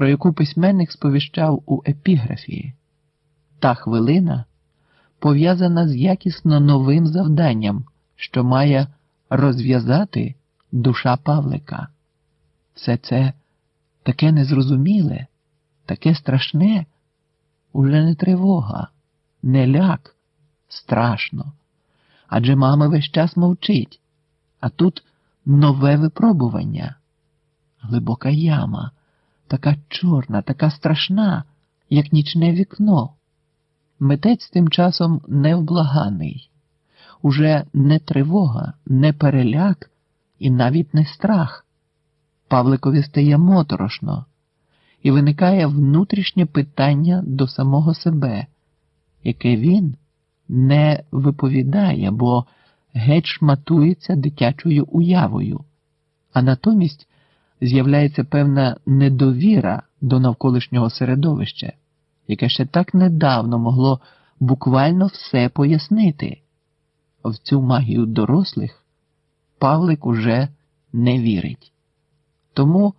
про яку письменник сповіщав у епіграфії. Та хвилина пов'язана з якісно новим завданням, що має розв'язати душа Павлика. Все це таке незрозуміле, таке страшне, уже не тривога, не ляк, страшно. Адже мама весь час мовчить, а тут нове випробування, глибока яма, така чорна, така страшна, як нічне вікно. Митець тим часом невблаганий, уже не тривога, не переляк і навіть не страх. Павликові стає моторошно, і виникає внутрішнє питання до самого себе, яке він не виповідає, бо геть шматується дитячою уявою, а натомість з'являється певна недовіра до навколишнього середовища, яке ще так недавно могло буквально все пояснити. В цю магію дорослих Павлик уже не вірить. Тому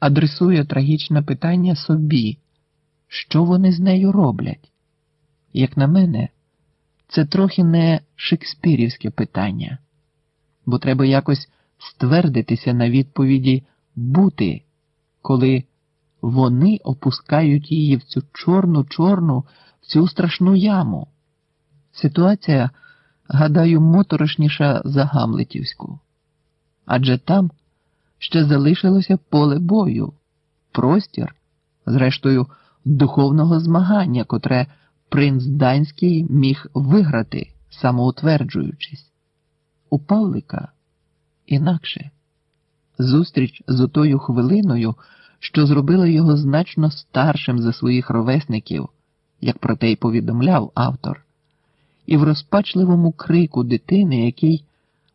адресує трагічне питання собі, що вони з нею роблять. Як на мене, це трохи не шекспірівське питання, бо треба якось ствердитися на відповіді бути, коли вони опускають її в цю чорну, чорну, в цю страшну яму. Ситуація, гадаю, моторошніша за Гамлетівську. Адже там ще залишилося поле бою, простір, зрештою, духовного змагання, котре принц Данський міг виграти, самоутверджуючись. У Павлика інакше зустріч з отою хвилиною, що зробила його значно старшим за своїх ровесників, як про те й повідомляв автор, і в розпачливому крику дитини, який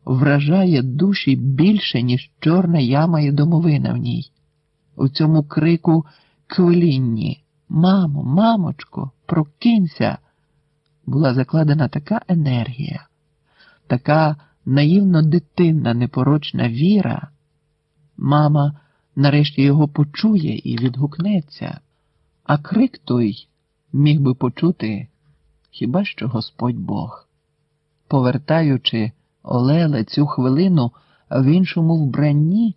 вражає душі більше, ніж чорна яма і домовина в ній, у цьому крику квилінні. Мамо, мамочко, прокинься, була закладена така енергія, така наївно дитинна непорочна віра. Мама нарешті його почує і відгукнеться, а крик той міг би почути хіба що Господь Бог. Повертаючи Олеле цю хвилину в іншому вбранні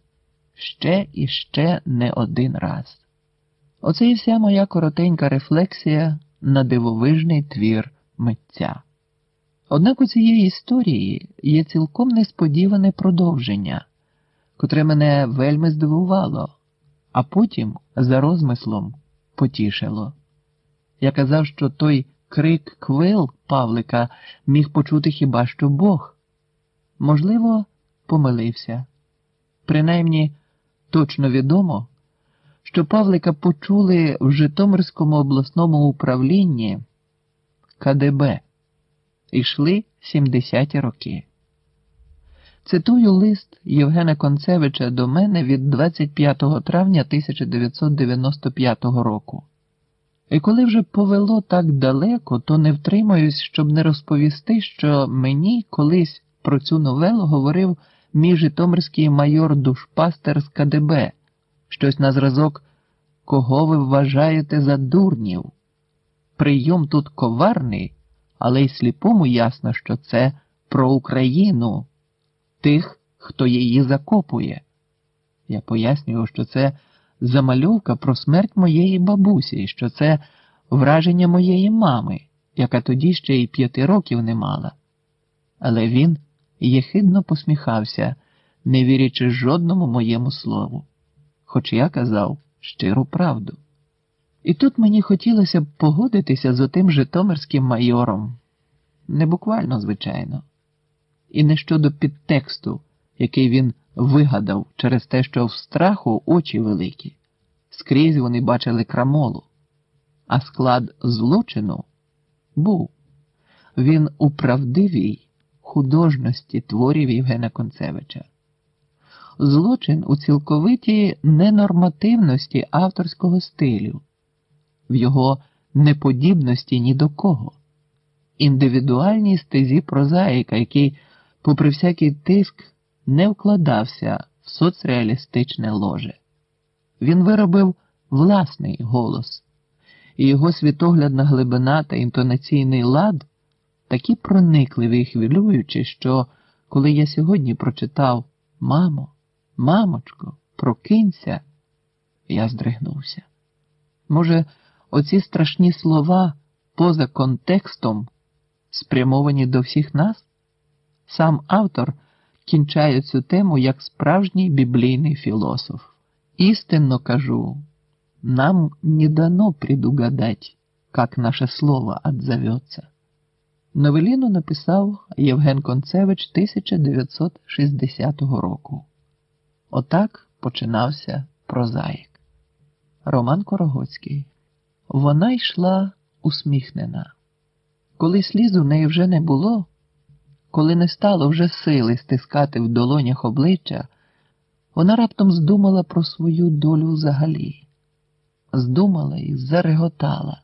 ще і ще не один раз. Оце і вся моя коротенька рефлексія на дивовижний твір митця. Однак у цієї історії є цілком несподіване продовження, котре мене вельми здивувало, а потім, за розмислом, потішило. Я казав, що той крик квил Павлика міг почути хіба що Бог. Можливо, помилився. Принаймні, точно відомо що Павлика почули в Житомирському обласному управлінні КДБ. Ішли 70-ті роки. Цитую лист Євгена Концевича до мене від 25 травня 1995 року. І коли вже повело так далеко, то не втримаюсь, щоб не розповісти, що мені колись про цю новелу говорив мій Житомирський майор Душпастер з КДБ щось на зразок, кого ви вважаєте за дурнів. Прийом тут коварний, але й сліпому ясно, що це про Україну, тих, хто її закопує. Я пояснюю, що це замальовка про смерть моєї бабусі, що це враження моєї мами, яка тоді ще й п'яти років не мала. Але він єхидно посміхався, не вірячи жодному моєму слову хоч я казав щиру правду. І тут мені хотілося б погодитися з отим Житомирським майором, не буквально, звичайно, і не щодо підтексту, який він вигадав через те, що в страху очі великі, скрізь вони бачили крамолу, а склад злочину був. Він у правдивій художності творів Євгена Концевича. Злочин у цілковитій ненормативності авторського стилю, в його неподібності ні до кого, індивідуальній стезі прозаїка, який, попри всякий тиск, не вкладався в соцреалістичне ложе. Він виробив власний голос, і його світоглядна глибина та інтонаційний лад такі проникливі і хвилюючі, що коли я сьогодні прочитав Мамо, мамочко, прокинься, я здригнувся. Може, оці страшні слова поза контекстом спрямовані до всіх нас? Сам автор кінчає цю тему як справжній біблійний філософ. Істинно кажу, нам не дано предугадать, как наше слово отзовется. Новеліну написав Євген Концевич 1960 року. Отак починався прозаїк. Роман Корогоцький. Вона йшла усміхнена. Коли сліз у неї вже не було, коли не стало вже сили стискати в долонях обличчя, вона раптом здумала про свою долю взагалі, здумала і зареготала.